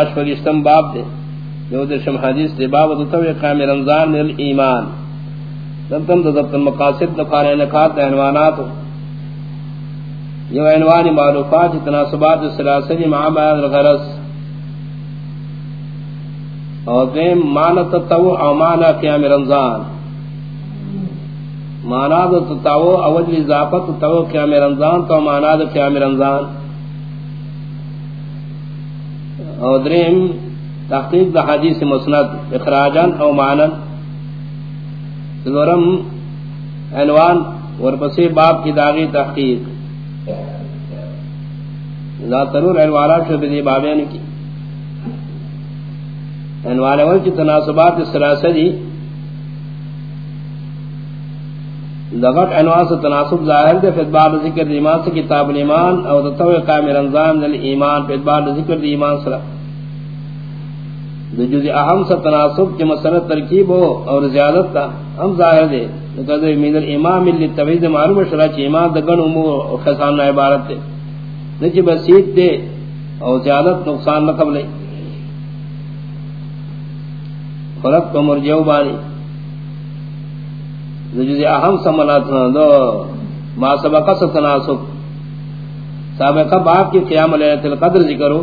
اشفقستم باب دے، جو در شم حدیث دے، باب دو قام رمضان من الایمان دمتم دو ضبط المقاصد دفار انکات عنوانات یو عنوان معروفات تناسبات سلاسل مع بعض الغرص اور دیم معنی تتو او معنی قیام رمضان۔ معنی تتو اول اضافت تتو قیام رمضان، تو معنی قیام رمضان۔ او درہم تحقیق دا حدیث مسند اخراجان او معنن دورم عنوان ورپسی باب کی داغی تحقیق. دا ترور عنوانات شو بدی بابین کی. عنوان اول کی تناسبات السلاسہ دی. لغت عنوان سے تناسب ظاہر دے فیدبار ذکر دی ایمان سے کتاب الایمان او دتوی قائم رمضان دل ایمان فیدبار ذکر دی ایمان سرہ دو جزی اہم سا تناسب کی مسئلہ ترکیب ہو اور زیادت تا ہم ظاہر دے۔ لکہ من الامام اللي تفید معلوم شرع چی امام دگن امور اور خسان عبارت دے۔ نچی بسیط دے اور زیادت نقصان نہ قبلے خلق کو مرجعو بانی۔ دو اہم سا منات دو ما سبقہ سا تناسب. سابقہ باپ کی قیام لیلت القدر ذکرو.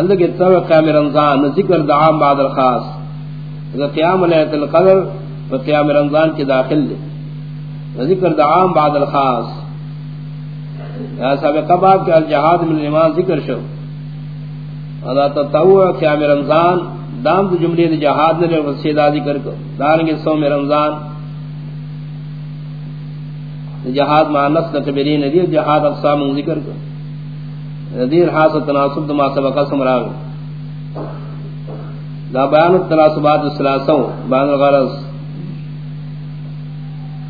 اندر کے تو قیام رمضان ذکر دعام بعد الخاص اگر قیام لیلۃ القدر و قیام رمضان کے داخل دے. ذکر دعام بعد الخاص سابقہ باب کے الجہاد من الایمان ذکر شو. ادا تطوع قیام رمضان، دام تو جملے دے جہاد نے وسیدہ ذکر کو. دارنگے سوم رمضان جہاد مع نفس کبیرین دی جہاد اقسام ذکر کو۔ نذیر حاصل تناسب ما سبق سمراغ دا بیان التناسبات الثلاثوں بیان الغرض۔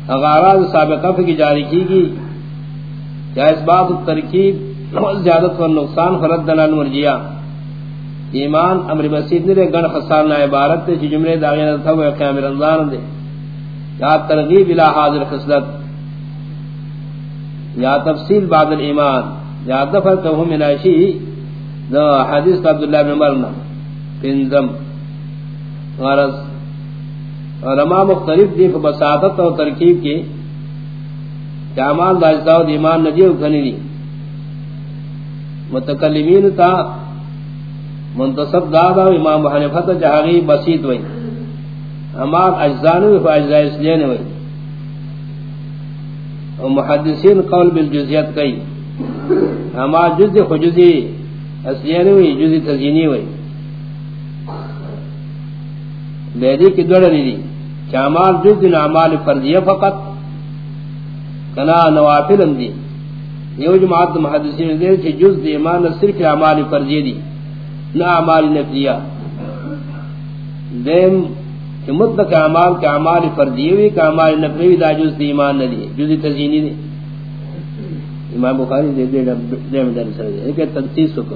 اغراض سابقہ کی جاری کی گی، یا اس بات الترکیب زیادت و نقصان فرد دلال مرجیہ ایمان امر بسید نے گن خسار نہ عبارت تے جملے داغین تھا وہ قیام رمضان دے۔ یا ترغیب الى حاضر خصلت۔ یا تفصیل بعد الایمان، یا دفر کہ من عائشی دا حدیث عبداللہ بن مرنا پنزم غرض. علماء مختلف دی بساطت و ترکیب کی جامان داجدہ و دیمان ندیو کنی دی. متکلمین تا منتصب دادا و امام حنفت جہاگی بسیط وئی. اما اجزانو و اجزاء وئی و محدثین قول بالجزیت کئی. اما جز خجزی اصلیہ نہیں ہوئی جزی تزینی ہوئی بیدی کی دوڑ نہیں دی. چامال جز دن اعمال فردیہ فقط. کنا نوافل اندی یہ جماعت محدثین دے چھے جز دی ایمان صرف اعمال فردیہ دی. نہ اعمال نفلیہ دیم کہ مطلق اعمال کے اعمال فردیہ ہوئی کہ اعمال نفلیہ دا جز دی ایمان نہ دی جزی تزینی دی امام بخاری دے دے دے میں در سر دے۔ کہ تنسیس کو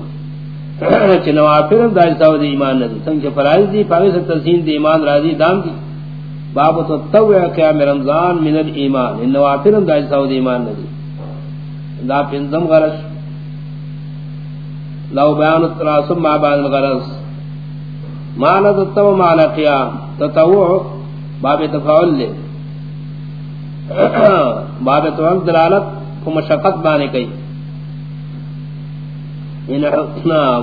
کہ نوافل دار تو ایمان نہ سنگ فرائض دی پاوی سے تنسین دی ایمان راضی دام دی باب تو تو قیام رمضان من الایمان۔ ان نوافل دار تو ایمان نہ دا پنزم غرض۔ لو بیان التناسب مع بعض الغرض۔ معنی تتو معنی قیام تتوع باب تفاعل لے۔ باب تفاعل دلالت کو مشقت بانے کئی۔ یعنی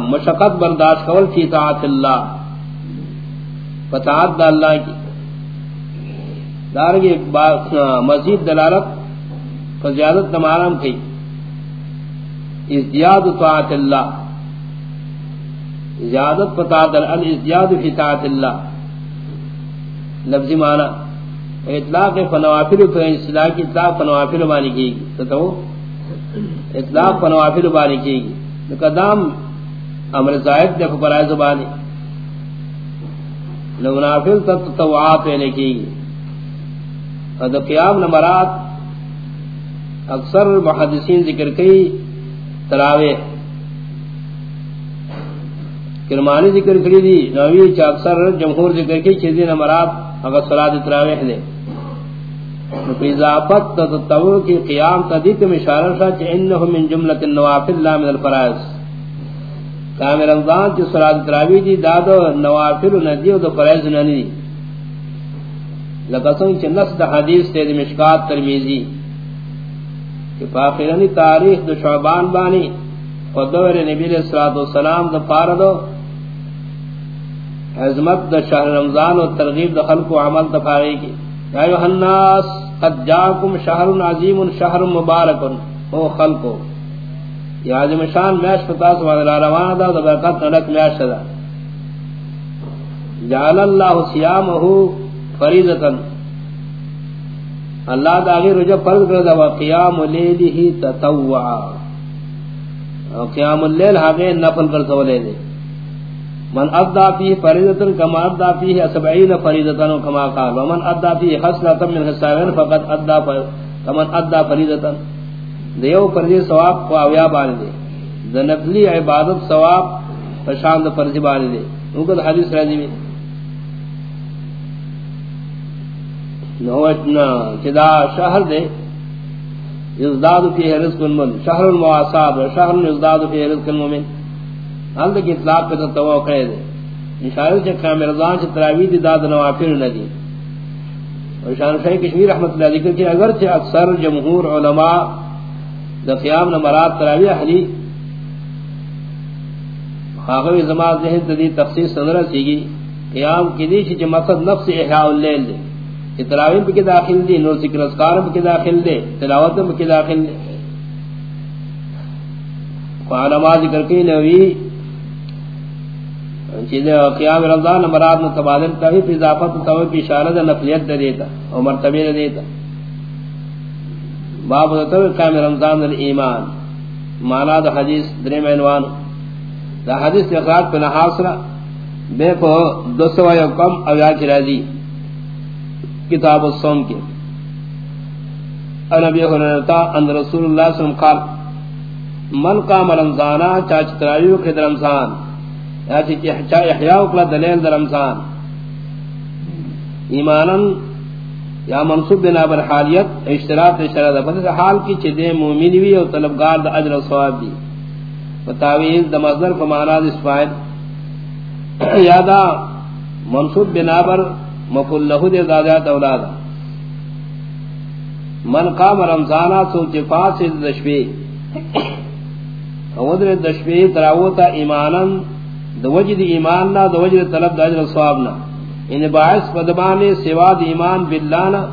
مشقت برداشت کول فی طاعت اللہ۔ فتاعت دا اللہ کی۔ دارنگی مزید دلالت فزیادت نمارم کئی۔ ازدیاد طاعت اللہ۔ زیادت فتاعت اللہ، ازدیاد فی طاعت اللہ۔ لفظی معنی. اطلاق فنوافل تو اصلاح کی اطلاق فنوافل بانی کی گی تو اطلاق فنوافل بانی کی گی قدام امر زائد دے فرائض بانی منافل تب توعات لینے یعنی کی گی اور قیام نمبرات اکثر محدثین ذکر کی تراوے کرمانی ذکر کری دی نوی چا اکثر جمہور ذکر کی چیزی نمبرات اگر صلاة تراوے دے۔ اضافت تتو کی قیام تدیت میں اشارہ شاہ کہ انہو من جملت النوافل لا من الفرائض۔ کام رمضان چ صلات تراوی دی دادو نوافل ندی او فرائض ننی لقسم چ نص د حدیث تے مشکات ترمذی کہ فاخرنی تاریخ دو شعبان بانی اور دور نبی علیہ الصلوۃ والسلام دو فاردو عظمت د شہر رمضان و ترغیب د خلق و عمل دفاعی کی یا ایھا الناس، قد جاءکم شہر عظیم شہر مبارک، او خلقو. یا عظیم شان میش پتا سو والا روان دا دا برکت نلک میش دا جعل اللہ سیامہو فریضتا اللہ دا غیر رجب فرض کردا و قیام لیلہ تطوعا قیام اللیل حقی نفل کر سولے دے من ادى فيه فريضه كما ادى فيه 70 فريضه كما قال. ومن ادى فيه خصله من خصائل فقد ادى كما ادى فريضه دیو پر دی ثواب کو اویا بان دے. ذنفلی عبادت ثواب پرشان دے فرض بان دے. ان حدیث راضی میں نوچنا چدا شہر دے، یزداد فی رزق المن شہر المواسات شہر یزداد فی رزق المؤمن ہل کی اطلاق پہ تو کہہ دے۔ اشارہ سے کہ رمضان سے تراویح دی داد نوافل نہ دی۔ اور شان شیخ کشمیر رحمتہ اللہ ذکر کہ اگر سے اکثر جمہور علماء دا قیام نمرات تراویح حلی خاغوی زمان ذہن دی تخصیص صدرہ سیگی قیام کی دیشی چی مقصد نفس احیاء اللیل دے۔ کہ تراویح پہ کی داخل دی، نور ذکر اسکار پہ کی داخل دے، تلاوت پہ کی داخل دے۔ علماء ذکر کی نوی چیزیں قیام رمضان مراد متبادل تاوی پہ اضافت تاوی پہ اشارہ دا نفلیت دے دیتا اور مرتبی دے دیتا۔ باب تو قیام رمضان الایمان۔ مانا دا حدیث دریم عنوان دا حدیث اخراج پہ نحاصرہ بے کو دو سو یا کم اویا کی راضی۔ کتاب الصوم کے۔ نبی حرنتا ان رسول اللہ صلی اللہ علیہ وسلم قال، من قام رمضانا چاچ تراویو کے رمضان یا چاچ احیاء اکلا دلیل در رمضان ایمانا یا منصوب بنا بر حالیت اشتراط اشتراط پس حال کی چھ دے مومن بھی اور طلبگار دا عجر و ثواب دی وتاویز دا مصدر فمانا دا اسفائد یا دا منصوب بنا بر مفل لہو دے دادیات اولادا من قام رمضانا سوچ فاسد دشوی ودر دشوی تراوتا ایمانا دا وجد ایماننا دا وجد طلب دا عجر و ثوابنا ان باعث پدبان سوا ایمان باللہ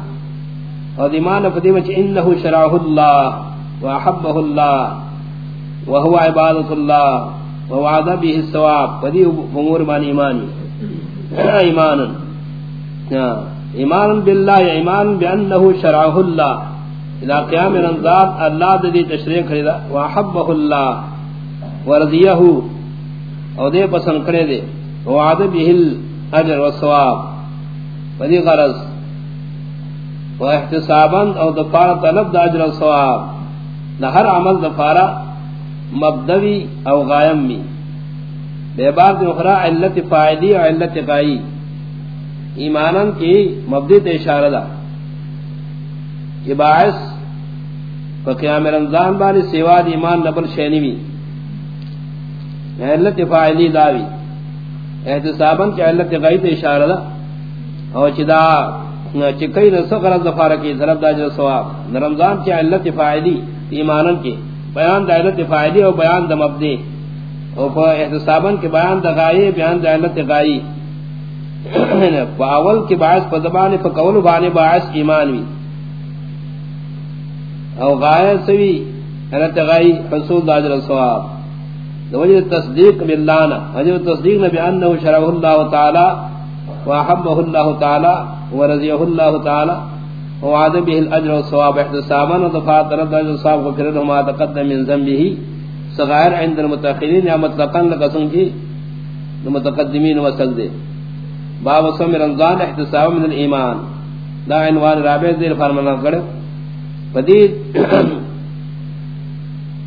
اور ایمان فدیم چ انه شرعه الله واحبه الله وهو عبادت الله ووعد به الثواب. فدی امور مان ایمان ایمان. ہاں. ایمان بالله ایمان بانه شرعه الله الى قیام رمضان، اللہ دی تشریح کرے واحبه الله ورضیه او دے پسند کرے دے وعد به اجر و ثواب بدی غرض. و احتسابا او دفار طلب دا اجر و ثواب. دا ہر عمل دفارا مبدوی او غائم می بے بار دی اخرى علت فائدی و علت غائی ایمانا کی مبدی تے اشارہ دا کہ باعث فقیام رمضان بانی سواد ایمان نبل شینی علت فائدی داوی. احتسابن کی علت غیب اشارہ دا. او چدا چکئی نہ سخر ظفار کی ضرب دا جو ثواب. رمضان کی علت فائدی ایمانن کی. بیان دا علت فائدی او بیان دا مبدی او پا احتسابن کی بیان دا غائی، بیان دا علت غائی. باول کی باعث پا زبان پا قول بانی باعث ایمان وی. او غائی سوی، علت غائی، حصول دا جو ثواب. وجہ تصدیق باللہ وجہ تصدیق نبی انہ شرعہ اللہ تعالی وحبہ اللہ تعالی ورضیہ اللہ تعالی وعد به الاجر والثواب احتسابا ودفعت رد اجر الثواب وكرر ما تقدم من ذنبه. صغائر عند المتاخرين یا مطلقا لقسم کی المتقدمین وصل دے باب صوم رمضان احتساب من الایمان دا عنوان رابع دیر فرمانا کر فدید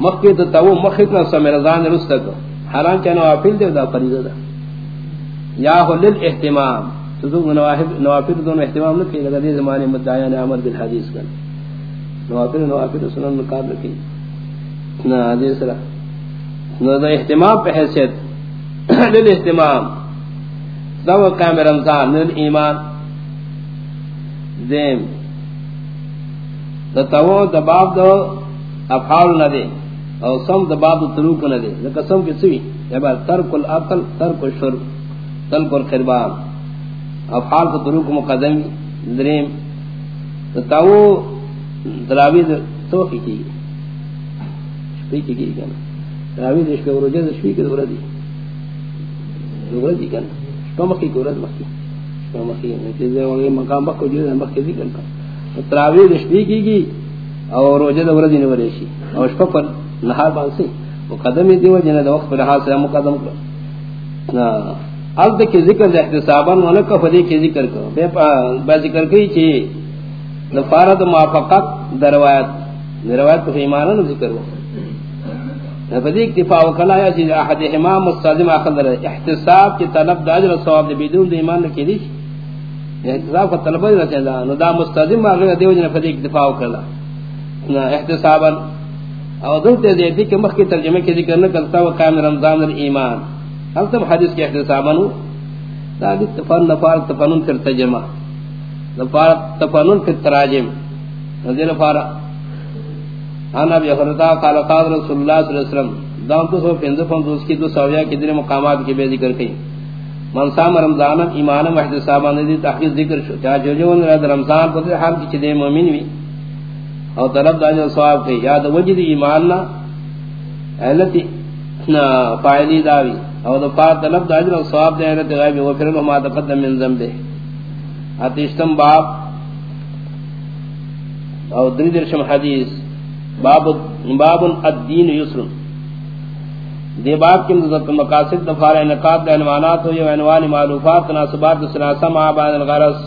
مخی تو تو مخی تو سمی رضان رستک حرام کیا نوافل دے دا فریضہ دا یا ہو للاحتمام تو نوافل دون احتمام لکی لگا دی زمانی مدعیان عمل بالحدیث کن نوافل نوافل سنن مقابل کی نا حدیث را اہتمام پہ حیثیت. دل اہتمام دو قیم رمضان من ایمان. دیم. دتو دباب دو افعال نہ دے او سم دباب دو تروک نہ دے قسم کی سوی یبا ترک الاقل ترک الشرب، ترک القربان. افعال کو تروک مقدم دریم دتو دراوی تو کی کی شپی کی کی کنا دراوی د دش کے ورجے شپی کے ورہ دی ورہ دی کنا تو مکی کو رد مکی تو مکی کہ دے وہ مقام بکو جو مکی دی کنا تراوی د دشپی کی کی اور روزہ دور دین ورشی اور شپا پر نہار باسی. مقدم دیو جنہ دو وقت پر لحاظ سے مقدم کر. اب کے ذکر دے احتسابا ولا کا فدی کے ذکر کرو بے با ذکر کی چی نفارت موافقت دروایت روایت. دا کو ایمان نہ ذکر ہو. فدی اکتفا وکلا یا چیز احد امام مستازم مستلزم اخذ احتساب کی طلب دا اجر ثواب دے بدون دے ایمان نہ کیدی احتساب کا طلب نہ چاہتا نو دا مستلزم ما غیر دیو جن فدی اکتفا وکلا احتسابا او دو تے دے کہ مخ کی ترجمے کے ذکر نہ کرتا وہ قائم رمضان الایمان. ہم سب حدیث کے احتسابا نو دا تفن نفار تفنن تر ترجمہ نفار تفنن تر تراجم. نذیر فارا انا ابي هريره قال قال رسول الله صلى الله عليه وسلم دام تو سو پنز پن دوس کی دو سویا کی دن مقامات کی بے ذکر کی من سام رمضان ایمان و احتساب نے دی تحقیق ذکر شو. کیا جو جو رمضان کو حال کی چدے مومن وی اور طلب داج ثواب کی یاد وجد ایمان نہ اہلتی نہ فائدی داوی. اور تو پا طلب داج ثواب دے رہتے غیب و پھر ما تقدم من ذنب اتشتم باب اور دریدرشم حدیث. باب باب الدین یسر. دی باب کی مقاصد دفار انقاد دے عنوانات ہو یہ عنوان معلوفات، تناسبات سلاسہ مع بعد الغرص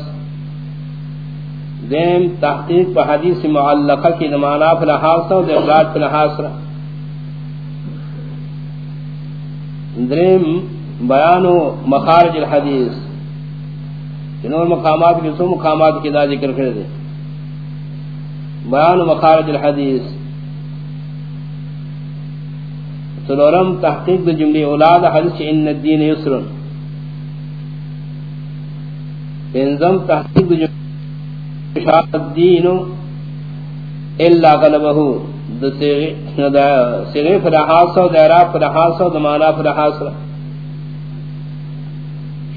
دیم تحقیق پہ حدیث معلقہ کی نمانا دمانا فی الحاصہ و دیفراد فی الحاصرہ دریم بیان مخارج الحدیث۔ جنہوں مقامات کی سو مقامات کی دا ذکر کردے بیان مخارج الحدیث۔ سلورم تحقیق دو جملی اولاد حدیث ان الدین یسر انزم تحقیق دو جملی شاق الدین الا غلبہو دو سغیف رحاصہ و دیراب رحاصہ و دمانا رحاصہ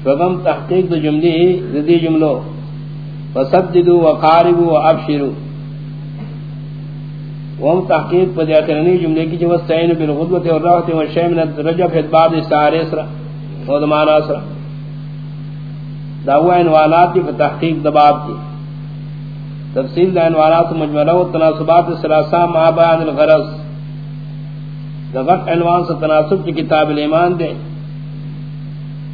شوگم تحقیق دو جملی ردی جملو. فسددو وقاربو وابشرو. وهم تحقیق پر دیاترنی جملے کی جو سین بالغدوت اور راحت و شیء من الرجب سارے اسرا. و دمانا اسرا. دعوی انوانات کی تحقیق دباب کی تفصیل انوانات مجملہ و تناسبات سلاسہ ما بیان الغرض دغت عنوان سے تناسب کی کتاب الایمان دے.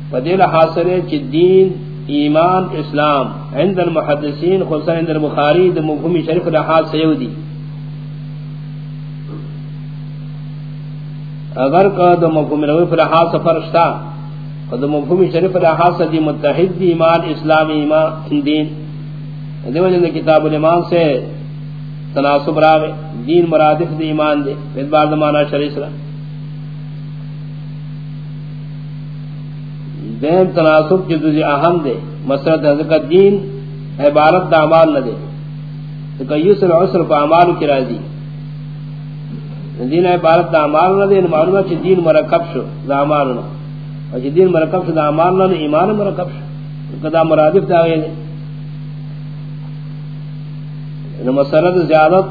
فدیل حاصل ہے دین، ایمان، اسلام. عند المحدثین، خصوصا عند البخاری دے مفہوم شریف لحاظ سیودی اگر کا دو مفہوم روی پر حاص فرشتا دو مفہوم شریف پر حاص دی متحد دی ایمان، اسلام، ایمان، دین. دیو جن کتاب الایمان سے تناسب راوے، دین مرادف دی ایمان دے، پھر بعد مانا شریف را۔ دین تناسب کی دوزی اہم دے مسرد حضرت دین، عبارت دا عمال نہ دے۔ تو کہ یسر عسر پا عمال کی راضی دین عبارت دا اعمال نہ دین معلومہ چ دین مرکب شو دا اعمال نہ۔ اور دین مرکب شو دا اعمال نہ، ایمان مرکب شو۔ کدا مرادف دا ہے نو مسرد زیادت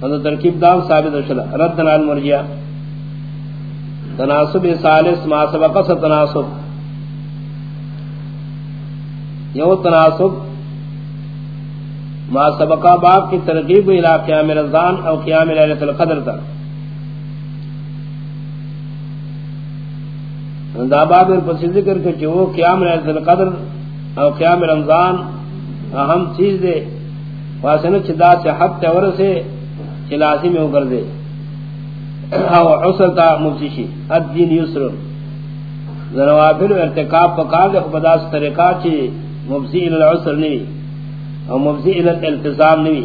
اور ترکیب دا ثابت شلا رد علی المرجئہ تناسب ثالث ما سبق تناسب۔ یو تناسب ما سبقا باب کی ترغیب الى قیام رمضان او قیام لیلۃ القدر تک دا باب پر ذکر کہ جو قیام لیلۃ القدر او قیام رمضان اہم چیز دے واسن چدا سے حد تور سے چلاسی میں ہو کر دے او عسر تا مفشی الدین یسر. ذروافل ارتکاب پکار دے خداس طریقہ چی مفسی العسر نہیں او مفزی الات التزام نوی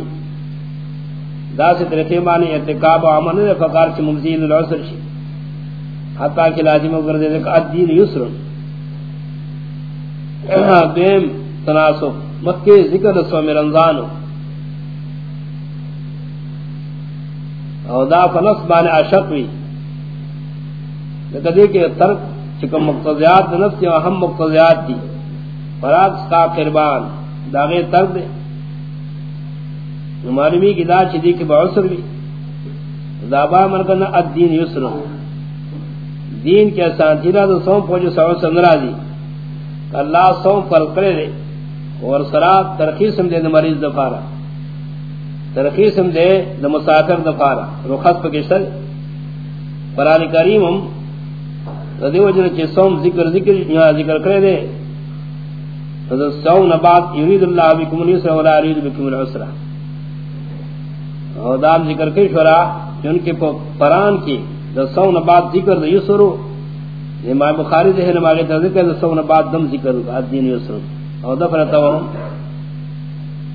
دا سے طریقے معنی ارتقاب و عمل نے فقار چی مفزی الات العصر شی حتی کہ لازم اگر دے کہ الدین یسر. دیم تناسب. مکہ ذکر سوم رمضان. او دا فنس بان عشق وی لکہ کہ ترک چکم مقتضیات نفس یا ہم مقتضیات دی فراغ سکا قربان. داغے ترک دے معلومی کی دا چی دی کہ بعصر بھی دابا مرکن الدین یسر دین کے سانتیرہ دو سوم پوچھو سوم سندرہ دی اللہ سوم پر کرے دے اور سرات ترخیصم دے مریض دفارا ترخیصم دے دا مسافر دفارا رخص پکشتر قرآن کریم ہم ردی وجر چی سوم ذکر ذکر یہاں ذکر کرے دے. سوم نبات یرید اللہ بکم اليسر ولا یرید بکم العسرہ اور دام ذکر کئی شورا ان کے پران کی دا سو نبات ذکر دا یسرو امام بخاری دے ہے نماغی تا ذکر دا سو نبات دم ذکر دا دین یسرو اور دفر تاوہم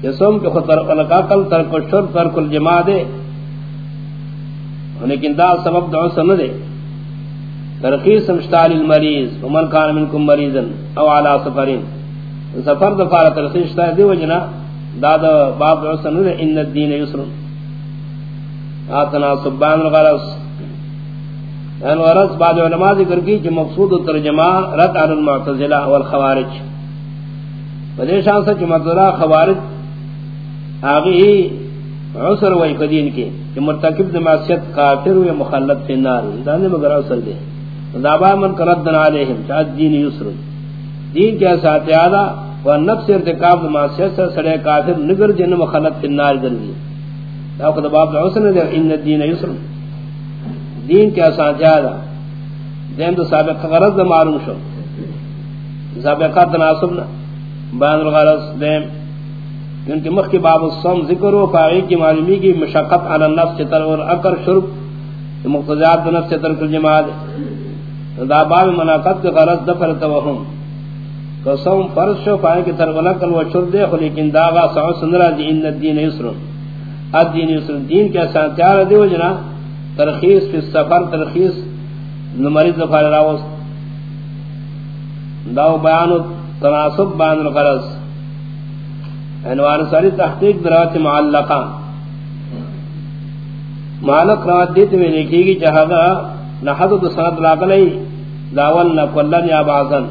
یسوم کے خود ترک القاقل ترک الشر ترک الجماع دے۔ لیکن دا سبب دعو سن دے ترقیص مشتال المریض، ومن کان منکم مریضا او علا سفرین۔ سفر دفار ترقیص مشتال دے وجنا دا دا باب دعو سن دے ان الدین یسرو آتنا سبان الغرص ان ورس بعد علماء ذکر کی کہ مقصود ترجمہ رد عن المعتزلہ والخوارج۔ فدیشان سے چمتدرہ خوارج۔ آگئی عصر وی قدین کی کہ مرتکب دماسیت کافر وی مخلط فی النار دانے مگر عصر دے۔ دابا من کردن علیہم چاہت دین یسر دین کے ساتھ آدھا ونفس ارتکاب دماسیت سے سڑے کافر نگر جن مخلط فی النار دلگی دا خود باب عسن دے، ان الدین یسر دین کیا ساتھ ساتھیا دین دو سابق غرض دا معلوم شو۔ سابقہ تناسب نا بیان الغرض دین کیونکہ مخ کی باب الصوم ذکر و فاغی کی معلومی کی مشقت علی النفس چتر اور اکر شرب مقتضیات دو نفس چتر کل جماعت دا باب مناقض کے غرض دفر توہم۔ کہ صوم فرض شو، فاغی کی ترغلقل و شرب دے لیکن داغا سعو سندرہ دی ان الدین یسرون الدین یسر، دین کے آسان تیار دیو جنا ترخیص فی سفر ترخیص نمریض دفار راوست۔ داو بیان تناسب بیان الغرض۔ انوار ساری تحقیق درات معلقہ۔ معلق روات دیت میں لکھی گی جہاں نحض دو سند لاغلی داول نکولن یا بعضن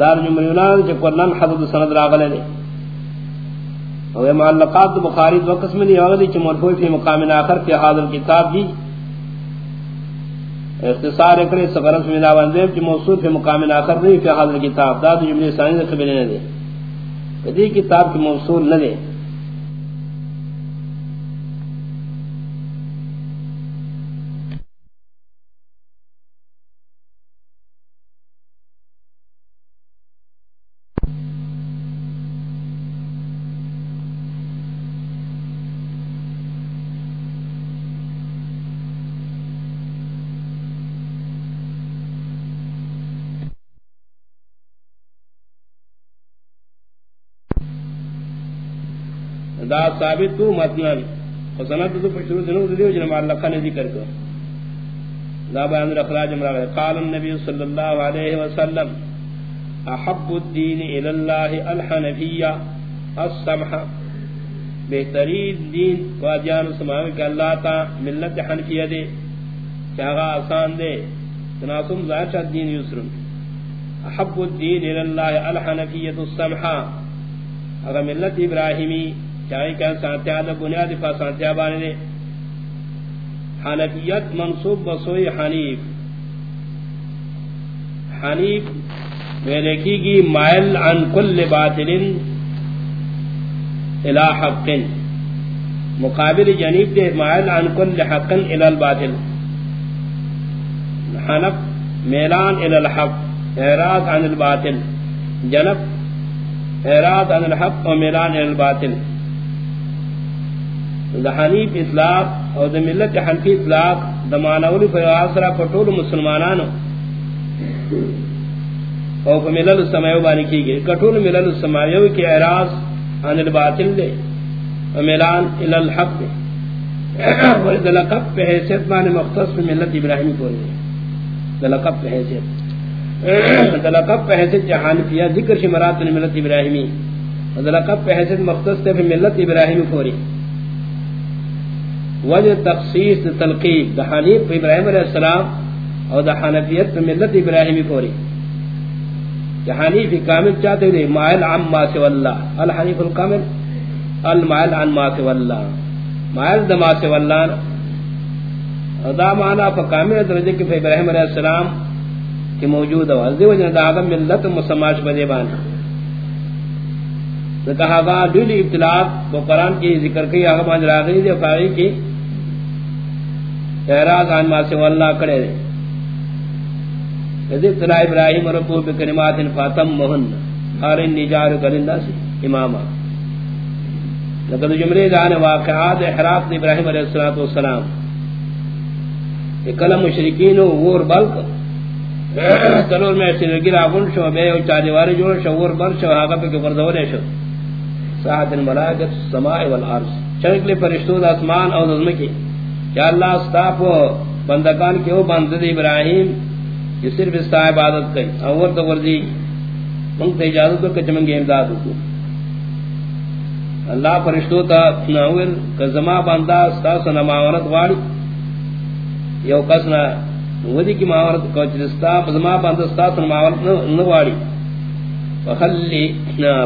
دار جمعیونان چا کولن حضر دو سند لاغلی دی اور معلقات بخاری دو قسم دی اغلی چ مرفوع فی مقام اخر فی حاضر کتاب دی۔ اختصار کرے سفرس میں لاوان دے چ موصول فی مقام اخر دی فی حاضر کتاب۔ دا جملے ثانی قبل نے دے کدی کتاب کی موصول نہ دے دا ثابت کو متنا حسنات تو شروع دنوں دیو جن معلقہ نے ذکر کر دا بیان اخراج امر قال النبي صلی اللہ علیہ وسلم، احب الدین الى الله الحنفیہ السمح۔ بہترین دین واجان سماوی کہ اللہ تا ملت حنفیہ دے۔ چاہا آسان دے۔ تناسم ذات دین یسر احب الدین الى الله الحنفیہ السمح۔ اگر ملت ابراہیمی چاہے کہ ساتھیا دا بنیاد فا ساتھیا بانے دے۔ حنفیت منصوب بسوئی حنیف۔ حنیف میں لکھی گی مائل عن کل باطل الى حق۔ مقابل جنیب دے مائل عن کل حق الى الباطل۔ حنف میلان الى الحق، اعراض عن الباطل۔ جنب اعراض عن الحق و میلان الى الباطل۔ دا حنیف اطلاق او دا ملت حنفی اطلاق دا معنولی فیواسرہ پٹول مسلمانانو او پا ملل السمایو بانی کی گئی کٹول ملل السمایو کی اعراض عن الباطل دے و ملان الالحق دے اور دلقب پہ حیثیت مانے مختص پہ ملت ابراہیمی کو رہے دلقب پہ حیثیت. دلقب پہ حیثیت جہان کیا ذکر شمرات ملت ابراہیمی دلقب پہ حیثیت مختص پہ ملت ابراہیمی کو رہے وجہ تخصیص تلقیب دا حنیف ابراہیم علیہ السلام اور دا حنفیت ملت ابراہیمی کو رہے کہ حنیف کامل چاہتے ہوئے مائل عن ما سوى اللہ۔ الحنیف الکامل؟ المائل عن ما سوى اللہ۔ مائل دا ما سوى اللہ۔ دا معنی فکامل درجہ کہ ابراہیم علیہ السلام کی موجود ہو از وجہ دا آدم ملت مسماش بدے بانا کہا گا دولی ابتلاف وہ قرآن کی ذکر کی آگا مانج راغی دے فاغی کی اعراض عن ما سوى اللہ کرے دے۔ اذ ابتلا ابراہیم ربو بکلمات فاتم مہن۔ قارن نجار کلندہ سے اماما۔ لقد جملے دان واقعات احراف ابراہیم علیہ الصلوۃ والسلام۔ کلم مشرکین اور بلک تلور میں سرگی راغون شو، بے او چاڑی واری جوڑ شو اور بل شو ہاگا پہ کبر دورے شو۔ ساعت الملائکت السماء والارض۔ چرکلے فرشتوں دا اسمان اور زمکی کیا اللہ استاپ بندگان کے وہ بندد ابراہیم یہ صرف اس طرح عبادت کئی اور تو ورزی منگ تے اجازت کو کچھ منگی امداد کو اللہ فرشتو تا ناول کزما باندہ ستاس نماورت واری یو قسنا ودی کی ماورت کو چلستا بزما باندہ ستاس نماورت نواری بخلی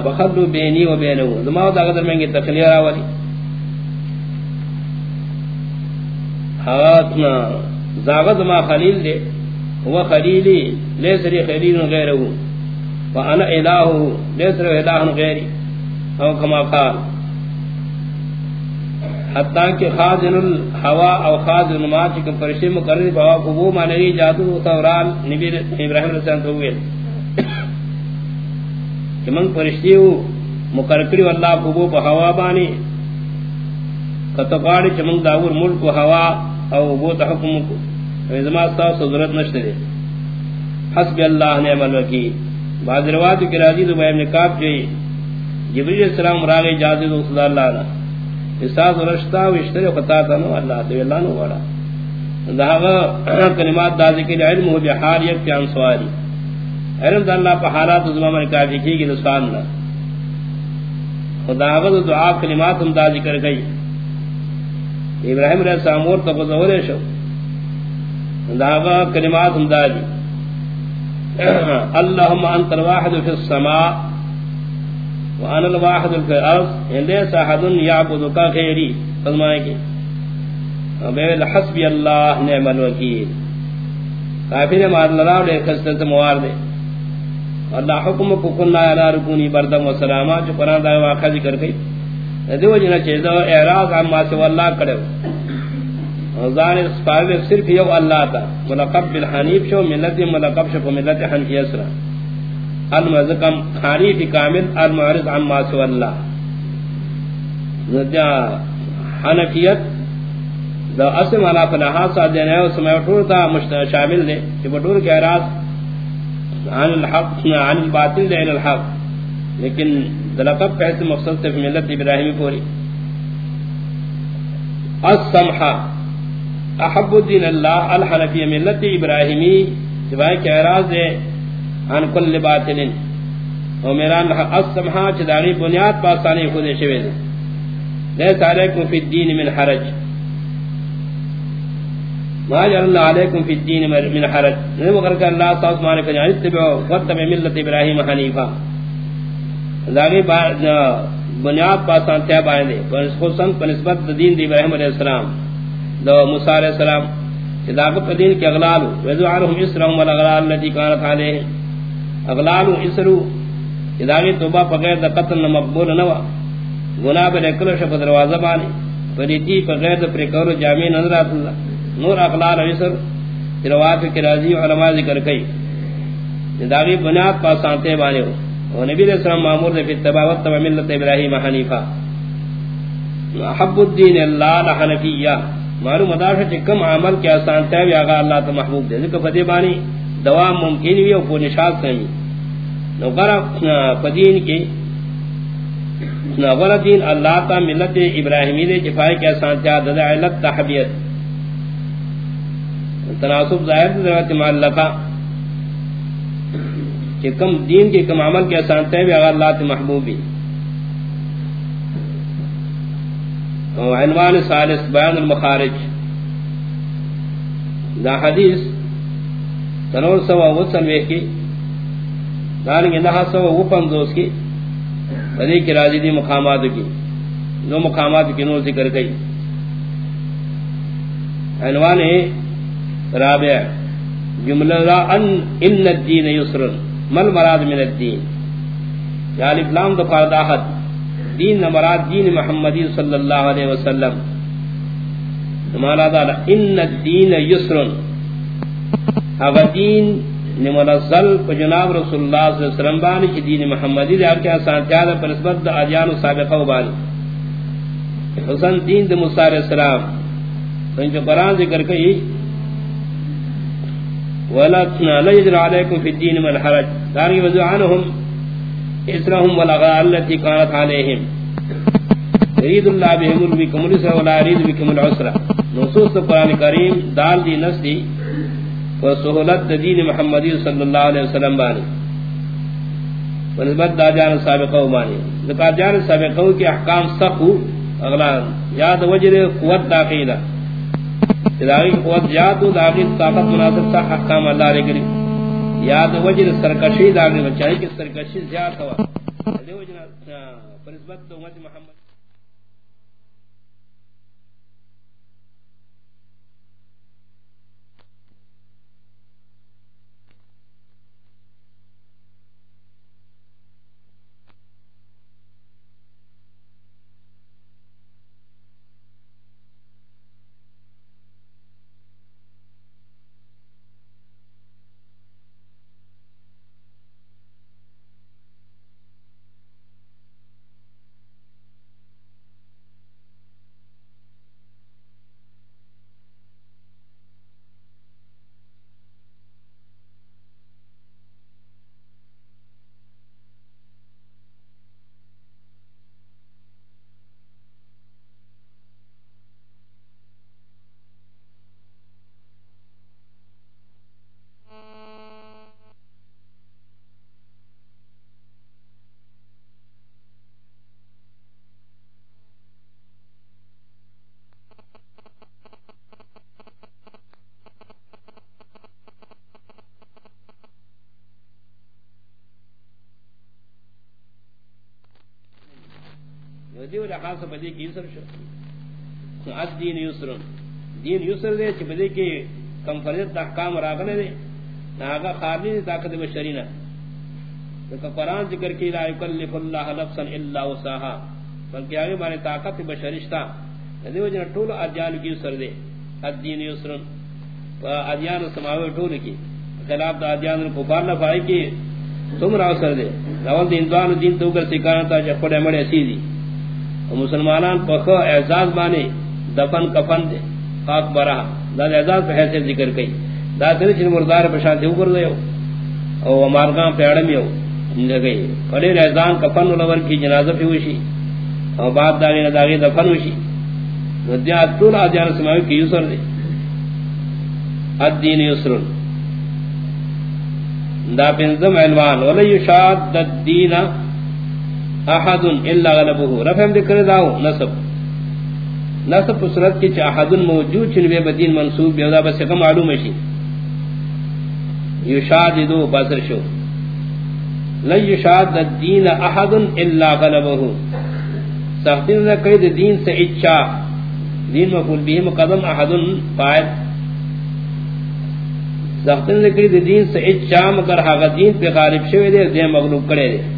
بخلو بینی و بینو زما دا قدر منگی تخلیہ راوری حواتنا زاغت ما خلیل دے. هو خليلي ليس لي خليل غيره وانا اله ليس له اله غيري او كما قال. حتى کہ خازن الهوا او خازن ما کہ فرشتے مقرر بوا کو وہ معنی جادو تورال نبی ابراہیم علیہ السلام کو ہوئے. کہ من فرشتے مقرر کری اللہ کو وہ ہوا بانی. کتقاڑی چمنگ داور ملک و ہوا او بو وہ تحکم کو ازما استاس ضرورت نشتے دے حسب اللہ نعم الوکیل. بعض روایت کی راضی دو ابن کعب جو جبریل السلام راغی اجازت دو صلی اللہ علیہ استاس رشتا و اشتری خطا تھا نو اللہ دو اللہ نو بڑا دہاغا کلمات دا ذکر علم ہو بحار یک کی انسواری علم دا اللہ پا حالات زمان من کافی کی گی دسوان نا. خدا دو دعا کلمات ہم دا ذکر گئی. ابراہیم علیہ السلام اور تقضورے شو۔ داغا کلمات ہم دادی اللہم انت الواحد فی السماء وانا الواحد فی الارض۔ یعنی ان احد یعبدکا خیری فرمائے کی بیویل حسبی اللہ نعم الوکیل۔ کافی نے مار لڑا لے خستت موار دے۔ اللہ حکم کو کننا علا رکونی بردم و سلامہ، جو قرآن دا واقع ذکر گئی دیو جنہ چیزا اعراض عن ما سوى اللہ کرے ظاہر اسفاو صرف یو اللہ تا۔ ملقب بالحنیف شو، ملت ملقب شو ملت حنفی اسرا المذکم حنیف کامل، المعرض عن ما سو اللہ۔ حنفیت، دا اسم علا فلحا سا دینا ہے اس میں اٹھور تا شامل دے۔ کہ بطور کے اعراض، عن الحق، عن الباطل دے الحق۔ لیکن دلقب پہتے مقصد سے ملت ابراہیمی پوری. السمحہ احب الدین اللہ الحنفی ملت ابراہیمی سوائے کے اعراض دے عن کل باطل. او میران السمحا چداری بنیاد پاسانی خود شوید لیس علیکم فی الدین من حرج. ما جعلنا علیکم فی الدین من حرج. نہیں کہ اللہ تعالی مانے کہ اتبعوا واتبع ملت ابراہیم حنیفہ داغی بنیاد پاسان تیا باندے، پر اس بائیں خصوصا نسبت دین دی ابراہیم علیہ السلام دو موسی علیہ السلام اذا قدین کے اغلال وذو عنهم اسرهم والاغلال التي كانت عليه اغلال اسرو اذا توبہ بغیر قتل مقبول نہ ہوا گناہ بے کل شف دروازہ بانی فریتی بغیر پر کرو جامع نظر اللہ نور اغلال اسر روایت کے راضی علماء ذکر کئی۔ داغی بنیاد پاس سانتے بانے ہو۔ اور نبی علیہ السلام معمور نے پھر تباوت تبا ملت ابراہیم حنیفہ. حب الدین اللہ لحنفیہ معلوم اداش کم عمل کے آسان تے یا اللہ تو محبوب دے. کہ فدی بانی دوا ممکن وی او کو نشاط کہیں نو کرا فدین کی نو نغل دین اللہ تا ملت ابراہیمی دے جفائی کے سانتیا دد علت تحبیت. تناسب ظاہر دے معلقہ کہ کم دین کے کم عمل کے سانتے بھی اگر اللہ تے محبوبی عنوان ثالث بیان المخارج۔ دا حدیث تنور سوا وصل ویکی دارنگی نحا سوا وپندوس کی۔ بدی کی راضی دی مقامات کی۔ نو مقامات کی نو ذکر گئی عنوان رابع۔ جملہ را ان ان الدین یسر مل مراد من الدین. یا الاسلام دو فرداحت دین مراد دین محمدی صلی اللہ علیہ وسلم. ہمارا دالا ان الدین یسر اگر دین نمنزل پا جناب رسول اللہ صلی اللہ علیہ وسلم بانی چی دین محمدی دے آرکے آسان تیادہ پر نسبت دا آجان و سابقہ بانی. حسن دین دا مصار اسلام سنچہ قرآن ذکر کئی وَلَا نَجْدْرَ عَلَيْكُمْ فِي الدِّينِ مَنْ حَرَجْ دارنگی وزو عنہم اسرہم والغاء اللتی قانت علیہم رید اللہ بہم البکم ولا رید بکم العسرہ نصوص قرآن کریم دال دی نس دی وسہولت دین محمدی صلی اللہ علیہ وسلم بانی ونسبت دا جان سابقہ بانی لکا جان سابقہ کی احکام سخو اغلان. یاد وجر قوت داخلہ. داغی قوت یاد داغی طاقت مناسب سا احکام اللہ علیہ کریم یاد وجر سرکشی داغی بچائی کہ سرکشی زیاد ہوا۔ دیو جنا پرنسبت دو محمد دیو لحاظ بدی کی یسر شو. اس دین یسر دین یسر دے چ بدی کی کم فرض احکام راغنے دے ناغا خالی دی طاقت بشرینا تو قرآن ذکر کی لا یکلف اللہ نفسا الا وسعها. بلکہ آگے مانے طاقت بشرشتا دیو جن ٹول ادیان کی یسر دے الدین یسر ادیان سماوی ٹول کی خلاف دا ادیان کو بارنا فائی کی تم راو سر دے راول دین دوان دین تو کر سکانا تا جب پڑے مڑے سیدھی مسلمانان پخو اعزاز بانے دفن کفن دے خاک برا. دا اعزاز پہ حیثیت ذکر کئی دا دل چن مردار پشان دے اوپر دے او. مارگان پہ اڑمی ہو لگئی پڑے اعزان کفن لور کی جنازہ پہ ہوشی او بعد داغی نداغی دفن ہوشی ندیات طول آدیان سماوی کی یسر دے الدین یسرن دا پنزم عنوان. ولی یشاد الدین احد الا غلبه. رفعم ذکر داو، نصب. نصب صورت کی چ احد موجود چن بے بدین منصوب بیدا بس کم معلوم ہے یشاد دو شو. لا یشاد الدین احد الا غلبه. سختین نہ قید دین سے اچا دین مقبول بھی مقدم احد فاعل. سختین نے قید دین سے اچا مگر ہا دین پہ غالب شوی دے دے مغلوب کرے دے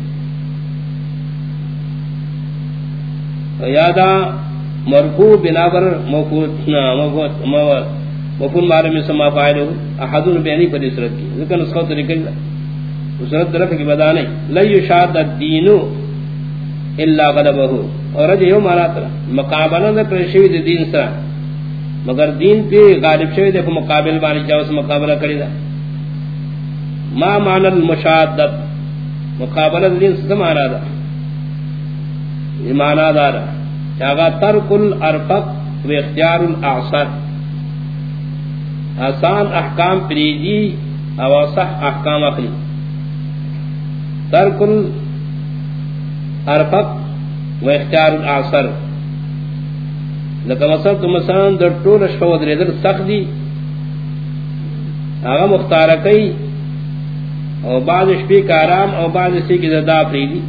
یادا مرفوع بنابر موقوتنا مفون مارے میں سما فائل احدن بیانی پر اسرت کی۔ ذکر نسخہ طریقہ اسرت طرف کی بدا نہیں۔ لی یشاد الدین الا غلبہ۔ اور رجع یوم آنا ترہ مقابلہ دا پر شوید دین سرا۔ مگر دین پہ غالب شوید ہے مقابل بانی چاہو سے مقابلہ کری دا۔ ما معنی المشادت؟ مقابلہ دین سے مانا دا۔ ایمانا دارا چاگا ترک الارفق و اختیار الاعصر۔ آسان احکام پریدی او صح احکام اخلی۔ ترک الارفق و اختیار الاعصر۔ لکہ مثلا تو مثلا در طول شفا و دریدر سخت دی آغا مختارکی او بعض شپی کا آرام او بعض سی کی زدہ پریدی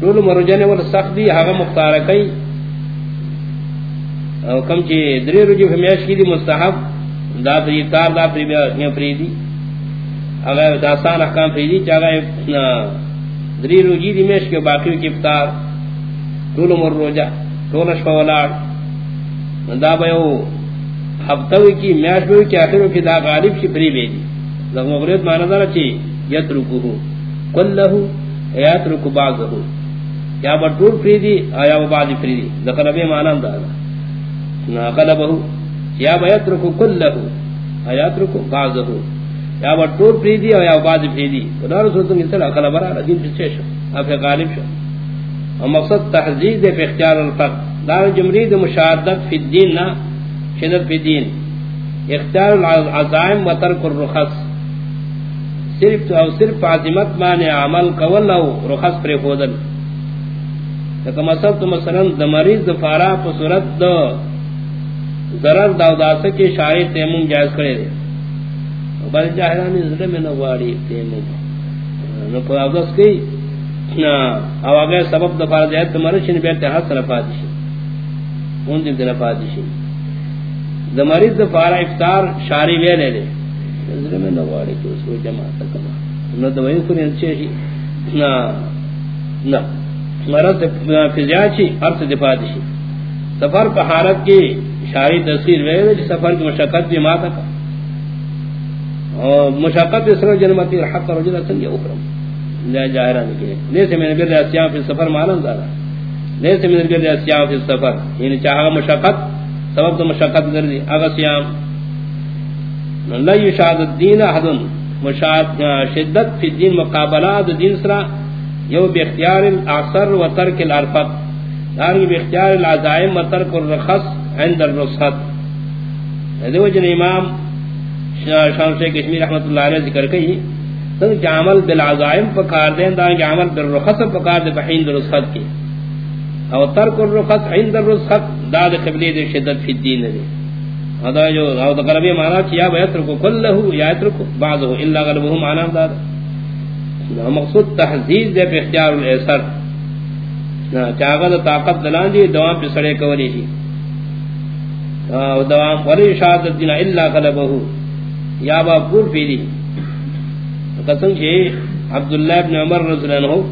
طول مرجن ور سخت دی آغا مختارکی او کم چی دری رجی فمیش کی دی مستحب. دا پری تار دا پری بیا پری پریدی آغا داستان احکام پری پریدی چاگا دری رجی دی میش کے باقی کی فتار طول مر رجا طول شپا ولاد دا بیو ہفتوی کی میاش بیو کی آخر کی دا غالب شی پری بیدی لگو مغرد مانا دارا چی یترکو ہو کلہو یترکو بعضہو یا بطور فریدی آیا بعضی فریدی دخل بے مانا دارا ناقلبہو یا بیترکو کلہو یترکو بعضہو یا بطور فریدی آیا بعضی فریدی خدا رسول تم اس طرح اقلب را دین پچھے شو افی غالب شو اور مقصد تحزیز دے پہ اختیار الفرق دار جمرید مشاہدت فی الدین، نا شدت فی الدین. اختیار العزائم و ترک الرخص. صرف او صرف عظمت مانے عمل کول او رخص پر خودل کہ مثلا تو مثلا د مریض، د فارا په صورت د ضرر دا داس کے شای تیمم جائز کرے دے بل جاہرانی زړه میں نہ واڑی تیمم. نو په اوس کی نا او هغه سبب د فرض ایت مرشن به ته حاصل پاتشي اون دې نه پاتشي د مریض د فارا افطار شاری ویلے دے نظر میں نواری کو اس کو جماعت کما. نہ دوائیں کو نہیں چاہیے نہ نہ مرض فزیاچی ارث دفاع دشی سفر پر حالت کی شاری تصویر وے جس سفر کی مشقت بھی ماتا کا اور مشقت اس روز جنمتی حق رجل سنگ اکرم لا جاہرہ نکلے لیسے میں نبیر ریاسیان فی سفر مالن دارا لیسے میں نبیر ریاسیان فی سفر. یعنی چاہا مشقت، سبب تو مشقت کر اگر سیام لا يشاد الدين احد. مشاد شدت في الدين مقابلہ دین سرا یو باختیار الاثر و ترک الارفق دار باختیار العزائم و ترک الرخص عند الرخصت. ذو جن امام شام سے کشمیر رحمت اللہ علیہ ذکر کئی تو عمل بالعزائم فقار دیں دا عمل بالرخص فقار دے بحین الرخصت کی. او ترک الرخص عند الرخصت، دا قبلی دے شدت فی الدین دے. ادا جو، او قلبی معنی کیا بیتر کو کلہ یا یتر کو بعضه الا غلبه معنی دار مقصود تحذیر دے پہ اختیار الاثر. چاغد طاقت دلان دی دوام پہ سڑے کولی جی او دوام ولی شہادت دینا الا غلبه. یا با پور پیری قسم کہ عبداللہ ابن عمر رضی اللہ عنہ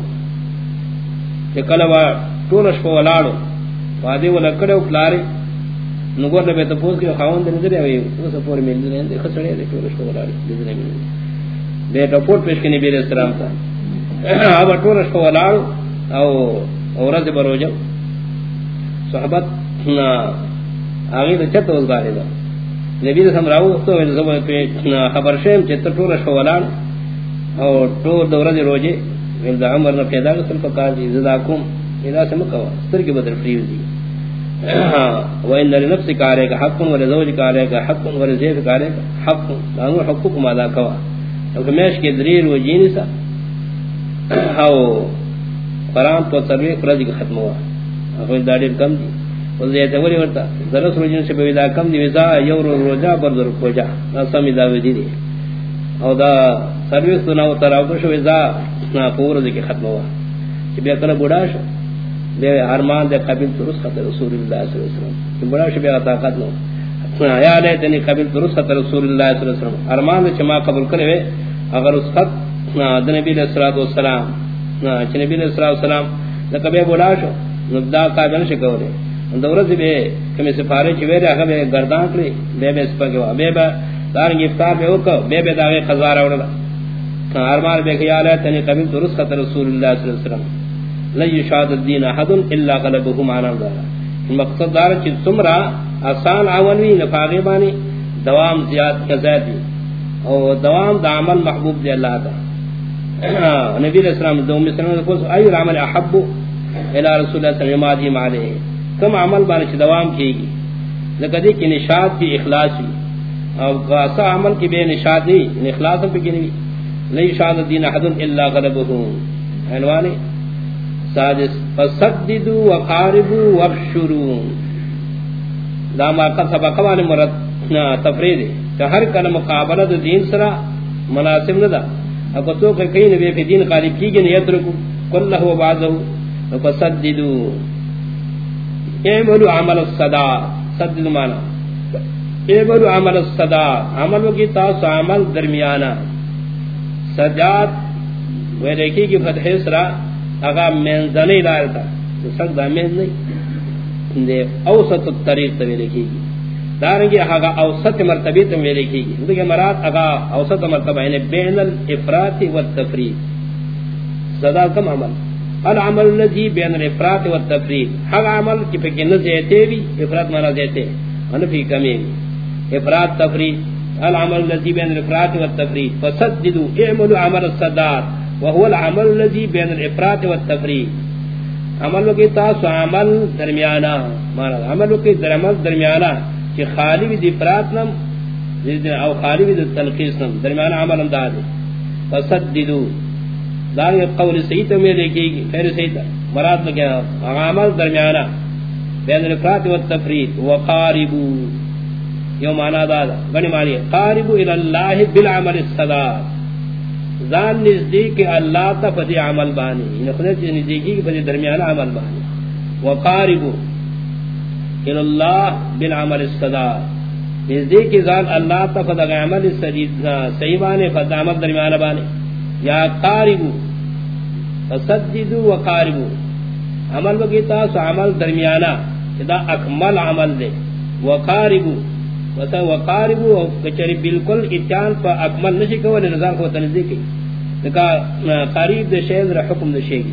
کہ کلوا ٹولش کو ولاڑو وادی ولکڑے پلارے نگور نبی تو پوس کے خاون دے نظر اوی اس پور میں دے خسڑے دے ٹول شو ولا دے دے دے تو پیش کے نبی علیہ السلام تھا اب ٹول شو ولا او اورز بروج صحابت، نا اگے تے چت اس بارے دا نبی علیہ نے سمراو تو زما پہ خبر شیم چت ٹول شو ولا او ٹول دورہ روجے ول دا عمر نہ پیدا کر پکار دی زدا کوم. اذا سمکوا ستر کے بدر فریو دی وان لنفس کارے کا حق و لزوج کارے کا حق و لزیف کارے کا حق لانو حقوق مادا کوا تو کے دریر و جین سا او قرآن تو تروی قرآن کا ختم ہوا اخوی داڑی کم دی وہ زیادہ ورطا ذرس رجن سے بیدا کم دی وزا یور روجا بردر کھوجا ناسمی دا وزی دی او دا سرویس تو ناو تراو وزا نا پور دی ختم ہوا کہ بیا کنا بڑا شو دے ارمان دے قبل درست خط رسول اللہ صلی اللہ علیہ وسلم. کہ بڑا شو شبیہ طاقت نو یا لیتنی قبل درست خط رسول اللہ صلی اللہ علیہ وسلم. ارمان دے چما قبول کرے وے اگر اس خط نبی علیہ الصلوۃ والسلام چ نبی علیہ الصلوۃ والسلام نہ کبھی بولا شو نبدا قابل شکورے دورت بے کمی سفارے چوے رہا بے گردان کری بے بے سپا بے بے دار افطار بے اوکو بے بے داغے خزارہ اڑا ارمان بے خیال ہے، تنی قبل درست خط رسول اللہ صلی اللہ علیہ وسلم۔ لا يشاد الدين احد الا غلبه معنا دار مقصد دار چ تمرا آسان عملی نفاغی بانی، دوام زیاد کزاد او دوام دا عمل محبوب دی اللہ تا نبی علیہ السلام دو مثلا کو ای عمل احب الى رسول اللہ صلی اللہ علیہ وسلم کم عمل بانش دوام کی گی۔ لکہ دیکھ کی نشاد کی اخلاص بھی۔ اور غاسا عمل کی بے نشاد نہیں یعنی اخلاص پہ کی نہیں لئی شاد الدین احد الا غلبه عنوان سادس فسددوا وقاربوا وابشروا لا ما قد سبق وان مرد تفرید کہ ہر کل مقابلہ دا دین سرا مناسب نہ دا اگر تو کہ کہیں نبی فی دین غالب کی گئی نیت رکو کلہ و بعضہ فسددوا اعملوا عمل الصدا سدد مانا اعملوا عمل الصدا، عمل کی تاس عمل درمیانا سجاد وہ دیکھی کہ فتح سرا اگا منزنی لائلتا تو سکتا منز نہیں دے اوسط الطریق تبی لکھی گی دارنگی اگا اوسط مرتبی تم تبی لکھی گی۔ دیکھ مرات اگا اوسط مرتبہ یعنی بین الافرات والتفریق صدا کم عمل۔ العمل الذي بين الافراط والتفريط هذا عمل کی پہ نہ دیتے بھی، افراط مانا دیتے ان فی کمی افراط تفريط العمل الذي بين الافراط والتفريط فسددوا اعملوا عمل الصدات وهو العمل الذي بين الافراط والتفريط عمل کی تاس عمل درمیانہ، مانا عمل کی درمل درمیانہ۔ کہ خالی بھی افراط نم او خالی بھی تلخیص نم درمیانہ عمل انداز فسددوا دار قول صحیح تو میں دیکھے گی، خیر صحیح تھا مراد لگیا عمل درمیانہ۔ بین الافراط والتفرید، وقاربو۔ یو معنی دادا بنی معنی قاربو الاللہ بالعمل الصدار زان نزدیک اللہ تا فدی عمل بانی۔ یعنی انہا خودت نزدیکی کی فدی درمیانہ عمل بانی۔ وقاربو۔ الاللہ بالعمل الصدار نزدیک زان اللہ تا فدی عمل صحیح بانی فدی عمل درمیانہ بانی یا قاربو، فسددو وقاربو عمل بگیتا سو عمل درمیانا دا اکمل عمل دے۔ و وقاربو وسا و وقاربو کچری بالکل اتیان پا اکمل نشی کولی نظام کو تنزدی کی۔ لکا قریب دے شید را حکم دے شیگی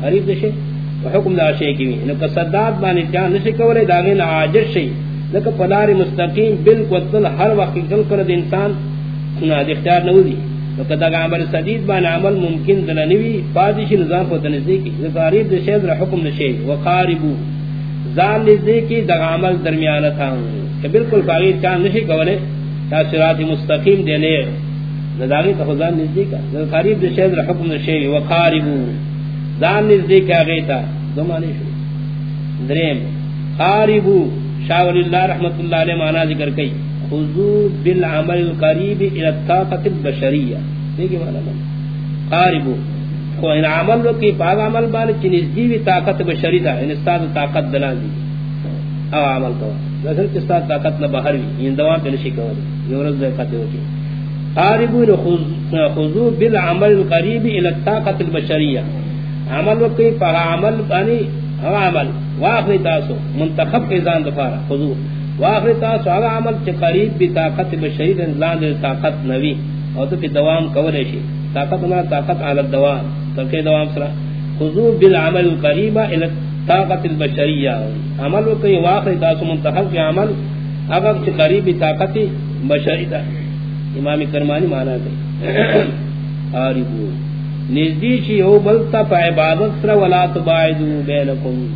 قریب دے شید حکم دا شی شیگی لکا صداد بان اتیان نشی کولی داغین عاجر شی لکا پلار مستقیم بالکل ہر وقت کل کرد انسان اختیار نو دی وقد عمل سدید بان عمل ممکن دل دلنوی پادش نظام کو تنزدیکی قریب دے شید حکم نشے وقاربو. زان نزدیکی دا عمل درمیانہ تھا کہ بالکل باغی چاند نشی کولے تا صراط مستقیم دینے نداغی تا خزان نزدیکا قریب دے شید حکم نشے وقاربو. زان نزدیک آگئی تا. دو معنی شو دریم، قاربو شاول اللہ رحمت اللہ علیہ معنی ذکر کئی. خذو بالعمل القریب الى الطاقت البشریہ. دیکھیں معنی معنی. قاربو، خو ان عمل کی پاگ عمل بان چنزدی بھی طاقت بشری دا. ان استاد طاقت دلان دی. او عمل کوا. لیکن استاد طاقت نہ باہر بھی ان دوام پہ نشی کوا دی. یورز دے قطع ہوتی قاربو خذو بالعمل القریب الى الطاقت البشریہ. عمل کی پاگ عمل بانی او عمل. واخری تاسو منتخب کے زان دفارا خذو واخر تا سوال عمل چ قریب بھی طاقت بشرید انسان دے طاقت نوی اور تو پھر دوام کولے شی طاقت نہ طاقت علی الدوام. تو دوام سرا خذو بالعمل القریب الى طاقت البشریہ عمل کوئی واخر تا سو منتخب کے عمل. اگر چ قریب بی طاقت بشرید امام کرمانی مانا دے عارفو نزدی چی او بلتا پا عبادت سرا ولا تباعدو بینکم.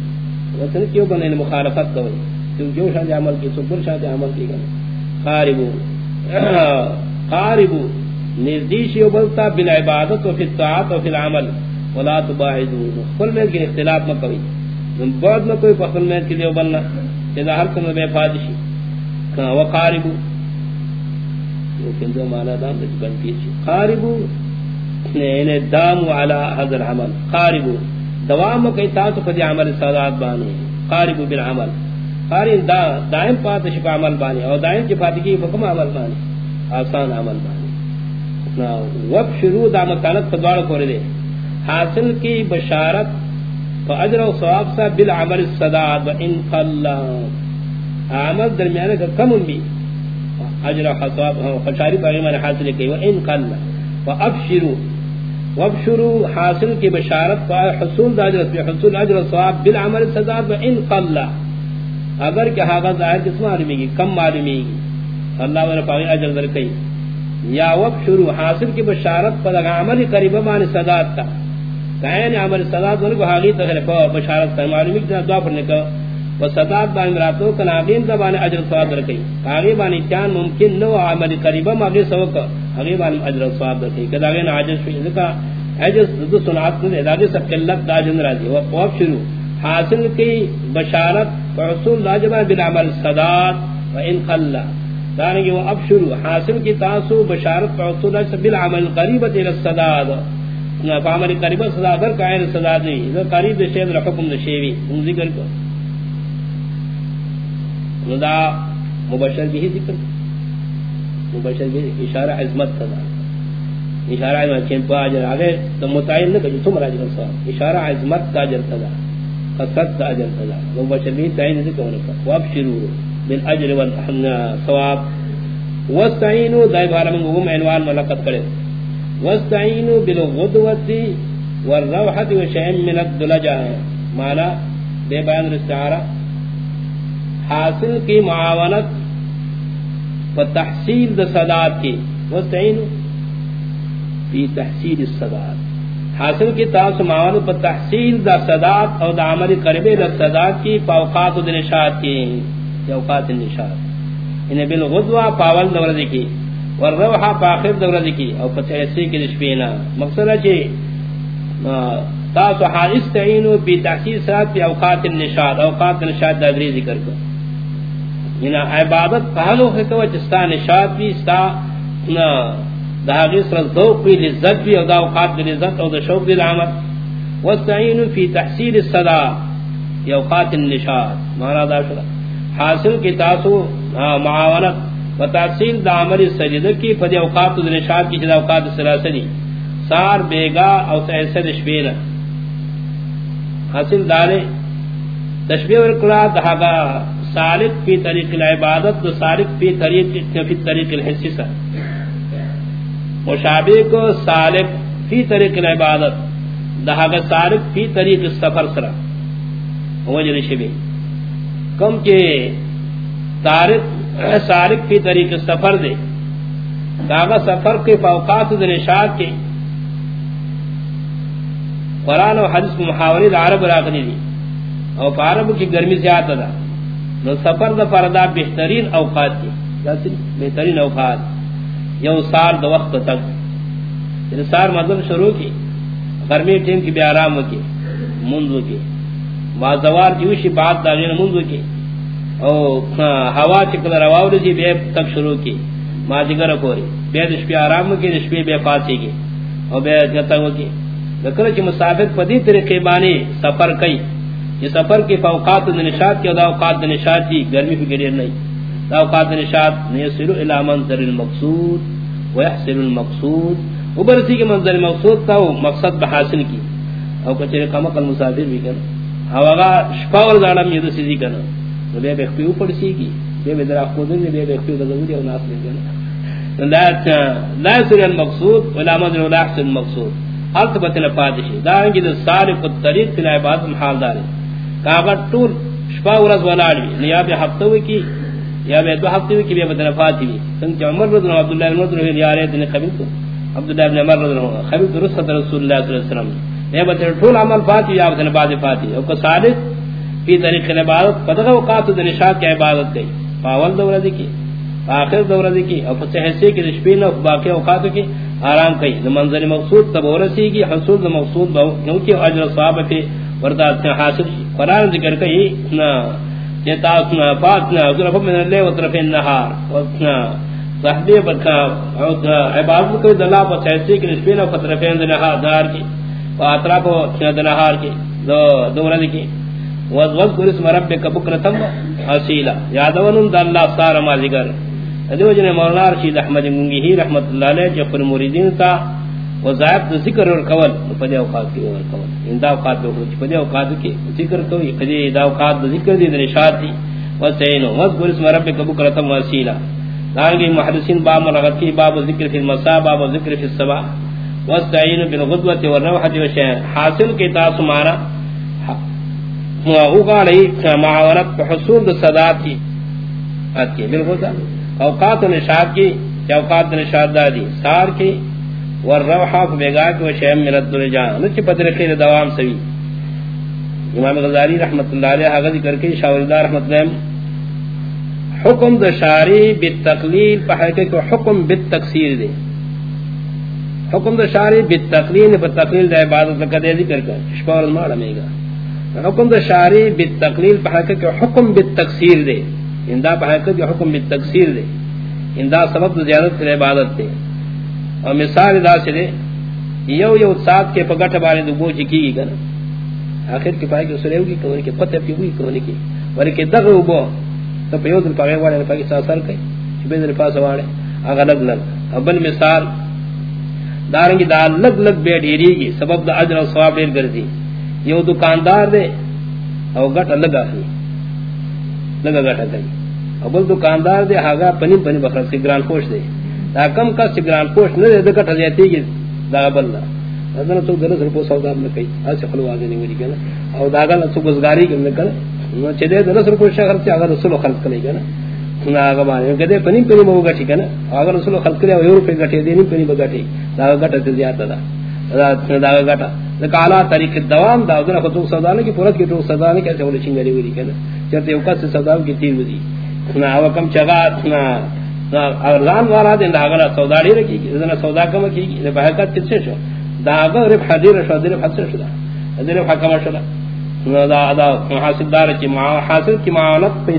وطن کیوں بنے مخالفت کوئی جو شان عمل کی سپر شان عمل کی گنا قاربو قاربو نزدیش یو بلتا بل عبادت و فی الطاعت و فی العمل. ولا تباعدو. خپل میں کے اختلاف نہ کوئی. تم بعد میں کوئی فصل میں کے دیو بننا اذا ہر کم میں فادشی. وقاربو لیکن جو معنی دام دے بنتی ہے قاربو نے دام علی حضر عمل قاربو، دوام کئی تاسو قد عمل سادات بانے۔ قاربو بالعمل۔ قاری دا دائم پات شفا عمل بانی اور دائم کی فاتحی حکم عمل بانی آسان عمل بانی وب شروع دا مکانت پدوار کو دے۔ حاصل کی بشارت تو اجر و ثواب سا بالعمل الصداد و ان قلّا عمل درمیانے کا کم بھی۔ اجر و ثواب خشاری باقی میں نے حاصل کی۔ و ان قلّا و اب حاصل کی بشارت حصول دا اجر حصول اجر ثواب بالعمل الصداد و ان قلّا اگر کہ ہاں ظاہر کس معلومی گی؟ کم معلومی گی. اللہ نے پاگی اجر در کئی. یا وقت شروع حاصل کی بشارت پر عمل قریب مان صدات تا. کہیں عمل صدات ون کو حالی تخلف بشارت کا معلومی کہ دعا پڑھنے کا و صدات با امراتو کنا غیم دا اجر ثواب در رکھی کاغی بان چان ممکن نو عمل قریبا مغی سوک اگی بان اجر ثواب رکھی کدا غین عاجز فی ذکا عجز دو سنعات نے داگے سب قلت دا جن راضی۔ و قواب شروع۔ حاصل کی بشارت رسول لاجبا بالعمل صدات و ان خلا دانگی و اب شروع۔ حاصل کی تاسو بشارت رسول لاجبا بالعمل قریبت الى الصدات فامر قریب صدا در قائل صدا دی۔ ذو قریب شید رحکم نشیوی ان ذکر کو۔ ندا مبشر بھی ذکر۔ مبشر بھی اشارہ عظمت صدا اشارہ عظمت چین پا اجر آگے تو متعین نہ کہ تم راجل صدا اشارہ عظمت کا اجر صدا قصد کا اجر صدا مبشر بھی تعین ذکر ہونے کا۔ واب شروع بالاجر والثواب واستعینوا دائے بارا من گم عنوان ملقت کرے واستعینوا بالغدوة والروحة وشيء من الدلجة معنى بے بیان الاستعارة حاصل کی معاونت تحصیل دا صدات کی واستعینوا بی تحصیل الصدات حاصل کی تاس معاونت و تحصیل دا صدات او دا عمل قربے دا صدات کی فاوقات دا نشاط کی یعنی اوقات النشاط انہیں بالغدوة پاول دورد کی والروحا پاخر دورہ کی او پتحسی کی نشپینا مقصد ہے تاسو حادث تعینو بی تحصیل سرات پی اوقات النشاد اوقات النشاد دادری ذکر کر ینا عبادت پہلو خطوہ چستا نشاد بھی، ستا داغی سر ذوق بھی، لذت بھی، او دا اوقات لذت او دا شوق بھی العمل واستعینو فی تحصیل الصدا فی اوقات النشاد مانا دا شرح. حاصل کی تاسو معاونت و تحصیل دا عمل سجدہ کی فدی اوقات دا نشاد کی جدا اوقات سلاسلی سار، بیگا او سیسد شبینا حاصل دارے، تشبیہ ورکلا دہاگا سالک فی طریق العبادت و سالک فی طریق فی طریق الحسی سا۔ مشابہ کو سالک فی طریق العبادت دہاگا سالک فی طریق السفر سرا۔ وجہ شبی کم کے تارک سارک فی طریق سفر دے۔ داغا سفر کے فوقات دنشاد کے۔ قرآن و حدیث محاوری دا عرب راقنی دی۔ او پا عرب کی گرمی زیادہ دا۔ نو سفر دا پردا بہترین اوقات دی. بہترین اوقات. یو سار دا وقت تک یعنی سار مدل شروع کی گرمی ٹیم کی بے آرام کی منذ کی وازوار جوشی بعد دا غیر منذ کی او ہوا چکل رواو رسی بے تک شروع کی. ما جگر کوری. بے دشپی آرام کی دشپی بے فاسی کی او بے جتنگ کی ذکر چی مسافر پدی طریقے بانی سفر کئی یہ سفر کی فوقات دنشاد کی دا اوقات دنشاد کی گرمی پی گریر نہیں۔ اوقات دنشاد نیسلو الى منظر المقصود ویحسن المقصود۔ او برسی کے منظر المقصود تا مقصد بحاصل کی۔ او کچھے قمق المسافر بھی کرنا او اگا شپاور زارم یہ دو سیزی کرنا بے بے خپیو پڑسی کی۔ بے بے درا خود نے بے بے خپیو دا ضروری او ناس لے گنا لا لا المقصود ولا مدر ولا احسن المقصود۔ حالت بتنا پادشی۔ دا انگی دا سارق الطریق تلا عبادت محال داری کاغا طول شپا ورز ولاڑی نیا بے ہفتوی کی یا بے دو ہفتوی کی بے بدن فاتی بھی سنگ عمر رضی الله اللہ عبداللہ بن مدر ہوئی یارے دن قبل تو عبداللہ بن عمر رضی اللہ خبیل تو رسط رسول اللہ صلی اللہ علیہ وسلم. یہ بطر طول عمل فاتی یا بدن بعد فاتی او کو صادق، فی طریق العبادت پدغه اوقات د نشاط کی عبادت کی پاول دور دی کی آخر دور دی کی او پس حصے کی شپین او باقی اوقات کی آرام کی منظر مقصود تب ورسی کی حصول مقصود بو کیونکہ اجر ثواب پہ وردا حاصل قرار ذکر کئی نہ جتا اسنا فاتنا ظرف من الليل وطرف النهار وطنا صحبی بکا عبادت کو دلا پس حصے کی شپین او طرفین النهار دار کی واطراف النهار کی، دو دور دی کی۔ وذكر اسم ربك بكرة اصيلا یادون د الله سار ما ذکر ادو جن مولانا رشید احمد گنگی رحمت اللہ علیہ، جو پر مریدین تا وظائف ذکر اور قول پدے اوقات کی اور قول ان یعنی دا اوقات ہو پدے اوقات کی ذکر تو یعنی یہ پدے دا اوقات ذکر دی نشاط دی. وسین وذكر اسم ربك بكرة اصيلا داغی محدثین باب مرغت کی، باب ذکر فی المساء، باب ذکر فی الصباح. واستعین بالغدوة والروحة والشيء حاصل کی تاسمارا اوغاڑی معاونت حصول دا صدات کی. آت کی اوقات نشاد کی اوقات نشاد دادی سار کی والروحا فبیگا کہ وہ شیم من الدرجان. نچ پتر خیر دوام سوی. امام غزالی رحمت اللہ علیہ حقا ذکر کے شاوردہ رحمت اللہ حکم دا شاری بالتقلیل پہکے کہ حکم بالتقصیر دے. حکم دا شاری بالتقلیل بالتقلیل دا عبادت لکا دے ذکر کر. شپاور المال میں گا حکم دا شاری بالتقلیل پہکے کہ حکم بالتقصیر دے. اندہ پہکے کہ حکم بالتقصیر دے. اندہ سبب دا زیادت کر عبادت دے. اور مثال دا سے دے یو یو ساتھ کے پگٹ بارے دو بوچی کی گی کنا آخر کی پائے کی سریو کی کونی کی پتہ پی ہوئی کونی کی ولی کہ دغ بو تو پیو دل پاگے والے پاکی سا سر کئی چبے دل پاس والے آگا لگ لگ ابل مثال دارنگی دا لگ لگ بے ڈیری گی سبب دا عجر و ثواب دیر گردی یو دکاندار دے او گٹ لگا ہی لگا گٹا گئی ابل دکاندار دے ہاگا پنی پنی بخرس کی گران خوش دے دا کم کس چ گران پوش نہ دے دکٹ ہزیتی کی دا بلنا اذن تو درس رپو سودا نہ کئی اس خلو واز نہیں وری کنا او دا گل تو گزگاری کم نہ کر نو چ دے درس رپو شہر چ اگر رسول خلق کنے کنا نا۔ اگا بانے گدے پنی پنی مو گٹی کنا اگر رسول خلق کرے یورو پہ گٹی دینی، پنی بگٹی دا گٹ تے زیادہ دا۔ دا گٹا دا کالا طریق دوام دا ادھر خطو سودا نے کی پورت کی تو سودا نے کیسے اچھا ولی چنگری وری کنا چتے او کس سودا کی تیر ودی نا او کم چگا نا ارغان والا دین، دا غلا سودا دی رکی کی زنا سودا کم کی نے بہکت کتے شو؟ دا غیر حاضر شو دین حسر شو دا دیر حکم شو دا دا دا حاصل دار کی حاصل کی معاملات پہ